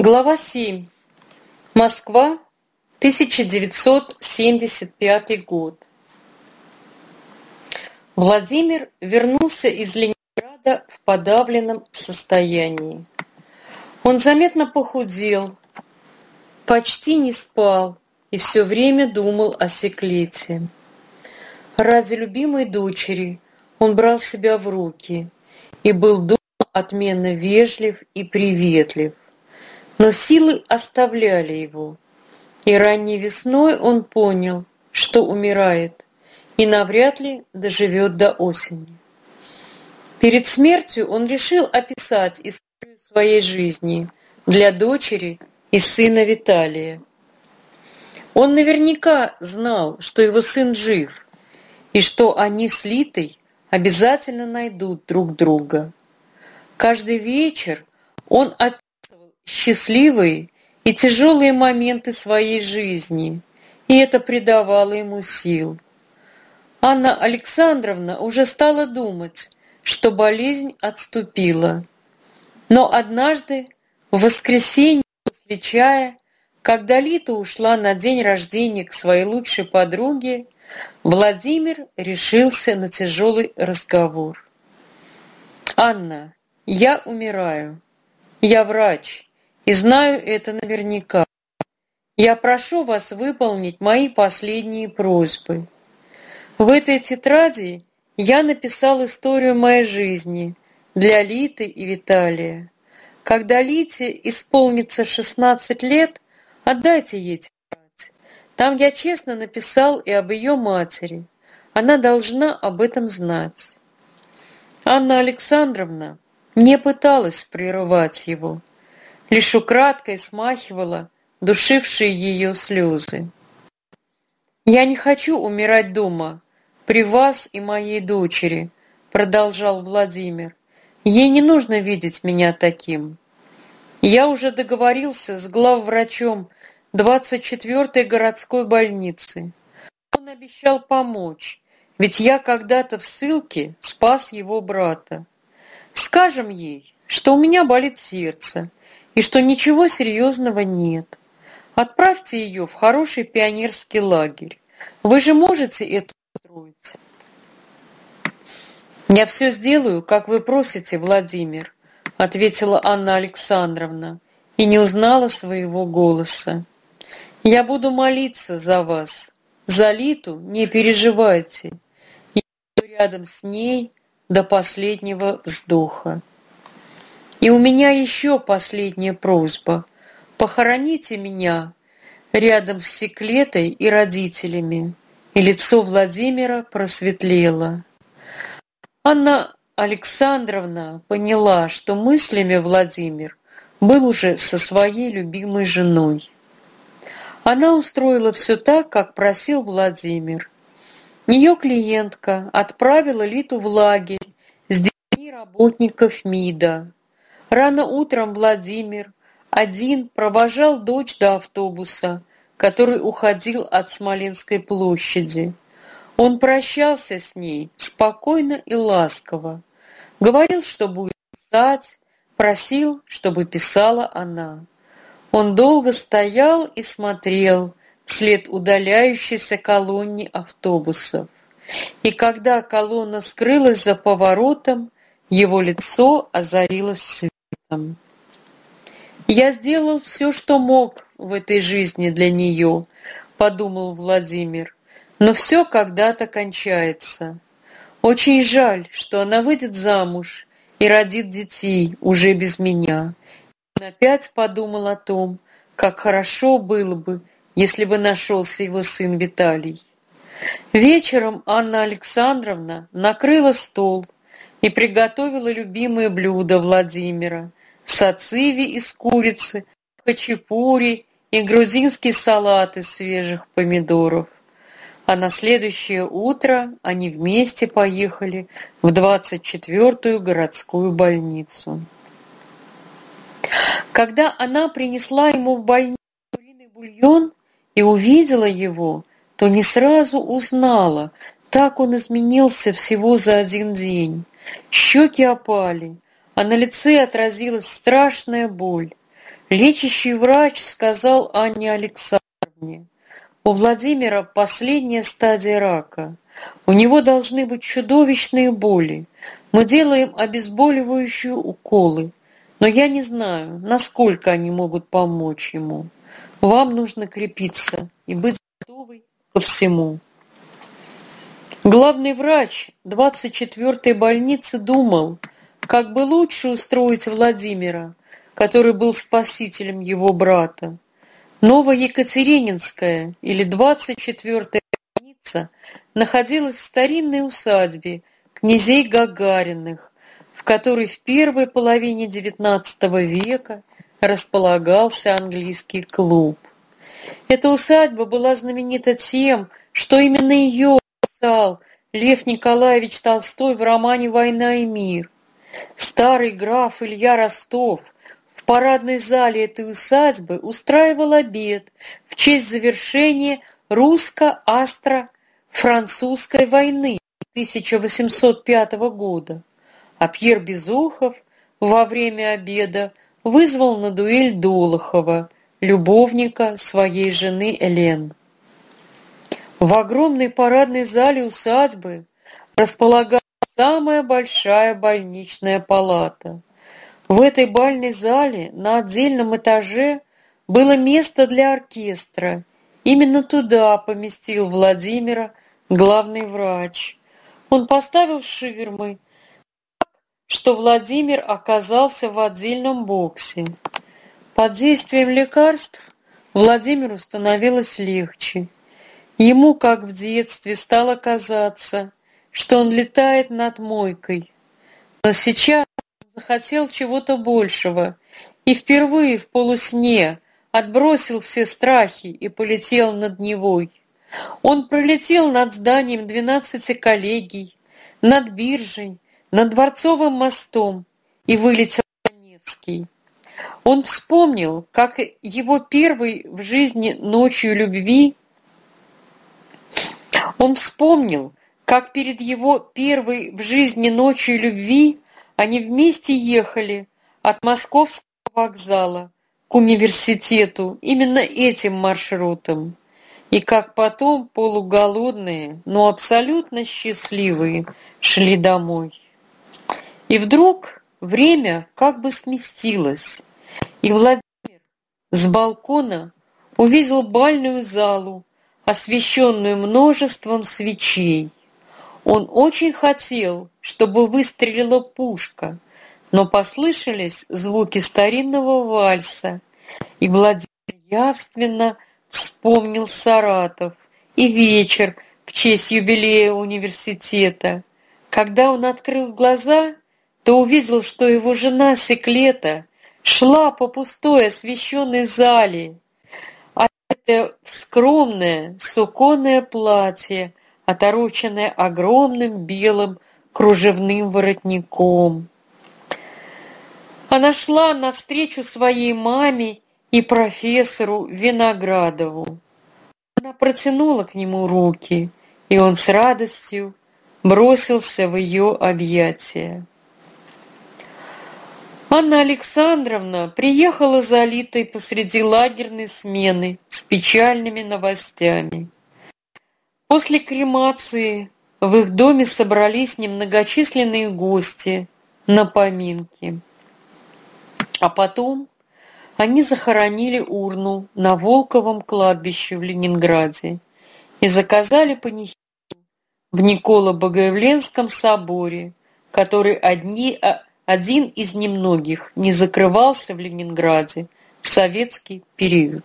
Глава 7. Москва, 1975 год. Владимир вернулся из Ленинграда в подавленном состоянии. Он заметно похудел, почти не спал и все время думал о секлете. Ради любимой дочери он брал себя в руки и был дома отменно вежлив и приветлив. Но силы оставляли его, и ранней весной он понял, что умирает, и навряд ли доживет до осени. Перед смертью он решил описать историю своей жизни для дочери и сына Виталия. Он наверняка знал, что его сын жив, и что они с Литой обязательно найдут друг друга. Каждый вечер он описывал счастливые и тяжелые моменты своей жизни, и это придавало ему сил. Анна Александровна уже стала думать, что болезнь отступила. Но однажды, в воскресенье после чая, когда Лита ушла на день рождения к своей лучшей подруге, Владимир решился на тяжелый разговор. «Анна, я умираю. Я врач и знаю это наверняка. Я прошу вас выполнить мои последние просьбы. В этой тетради я написал историю моей жизни для Литы и Виталия. Когда Лите исполнится 16 лет, отдайте ей тетрадь. Там я честно написал и об ее матери. Она должна об этом знать. Анна Александровна не пыталась прерывать его, лишь украдкой смахивала душившие ее слезы. «Я не хочу умирать дома, при вас и моей дочери», продолжал Владимир. «Ей не нужно видеть меня таким. Я уже договорился с главврачом 24-й городской больницы. Он обещал помочь, ведь я когда-то в ссылке спас его брата. Скажем ей, что у меня болит сердце и что ничего серьезного нет. Отправьте ее в хороший пионерский лагерь. Вы же можете это устроить. «Я все сделаю, как вы просите, Владимир», — ответила Анна Александровна и не узнала своего голоса. «Я буду молиться за вас. За Литу не переживайте. Я буду рядом с ней до последнего вздоха. И у меня еще последняя просьба. Похороните меня рядом с Секлетой и родителями. И лицо Владимира просветлело. Анна Александровна поняла, что мыслями Владимир был уже со своей любимой женой. Она устроила все так, как просил Владимир – ее клиентка отправила Литу в лагерь с детьми работников МИДа. Рано утром Владимир один провожал дочь до автобуса, который уходил от Смоленской площади. Он прощался с ней спокойно и ласково, говорил, что будет писать, просил, чтобы писала она. Он долго стоял и смотрел, вслед удаляющейся колонне автобусов. И когда колонна скрылась за поворотом, его лицо озарилось светом. «Я сделал все, что мог в этой жизни для нее», — подумал Владимир. «Но все когда-то кончается. Очень жаль, что она выйдет замуж и родит детей уже без меня». Он опять подумал о том, как хорошо было бы, если бы нашелся его сын Виталий. Вечером Анна Александровна накрыла стол и приготовила любимое блюдо Владимира – сациви из курицы, хачапури и грузинский салат из свежих помидоров. А на следующее утро они вместе поехали в 24-ю городскую больницу. Когда она принесла ему в больницу куриный бульон, и увидела его, то не сразу узнала, так он изменился всего за один день. Щеки опали, а на лице отразилась страшная боль. Лечащий врач сказал Анне Александровне, у Владимира последняя стадия рака. У него должны быть чудовищные боли. Мы делаем обезболивающие уколы, но я не знаю, насколько они могут помочь ему. Вам нужно крепиться и быть готовой ко всему. Главный врач 24-й больницы думал, как бы лучше устроить Владимира, который был спасителем его брата. Новоекатерининская или 24-я больница находилась в старинной усадьбе князей Гагариных, в которой в первой половине XIX века располагался английский клуб. Эта усадьба была знаменита тем, что именно ее писал Лев Николаевич Толстой в романе «Война и мир». Старый граф Илья Ростов в парадной зале этой усадьбы устраивал обед в честь завершения русско-астро-французской войны 1805 года, а Пьер Безухов во время обеда вызвал на дуэль Долохова, любовника своей жены Элен. В огромной парадной зале усадьбы располагалась самая большая больничная палата. В этой бальной зале на отдельном этаже было место для оркестра. Именно туда поместил Владимира главный врач. Он поставил ширмы, что Владимир оказался в отдельном боксе. Под действием лекарств Владимиру становилось легче. Ему, как в детстве, стало казаться, что он летает над мойкой. Но сейчас захотел чего-то большего и впервые в полусне отбросил все страхи и полетел над Невой. Он пролетел над зданием двенадцати коллегий, над биржей, над Дворцовым мостом и вылетел на Невский. Он вспомнил, как его первый в жизни ночью любви он вспомнил, как перед его первой в жизни ночью любви они вместе ехали от Московского вокзала к университету именно этим маршрутом. И как потом полуголодные, но абсолютно счастливые шли домой. И вдруг время как бы сместилось, и Владимир с балкона увидел бальную залу, освещенную множеством свечей. Он очень хотел, чтобы выстрелила пушка, но послышались звуки старинного вальса, и Владимир явственно вспомнил Саратов и вечер в честь юбилея университета. Когда он открыл глаза, то увидел, что его жена Секлета шла по пустой освещенной зале, это скромное суконное платье, отороченное огромным белым кружевным воротником. Она шла навстречу своей маме и профессору Виноградову. Она протянула к нему руки, и он с радостью бросился в ее объятия. Анна Александровна приехала залитой посреди лагерной смены с печальными новостями. После кремации в их доме собрались немногочисленные гости на поминки. А потом они захоронили урну на Волковом кладбище в Ленинграде и заказали панихиду в Николо-Богоявленском соборе, который одни, а, один из немногих не закрывался в Ленинграде в советский период.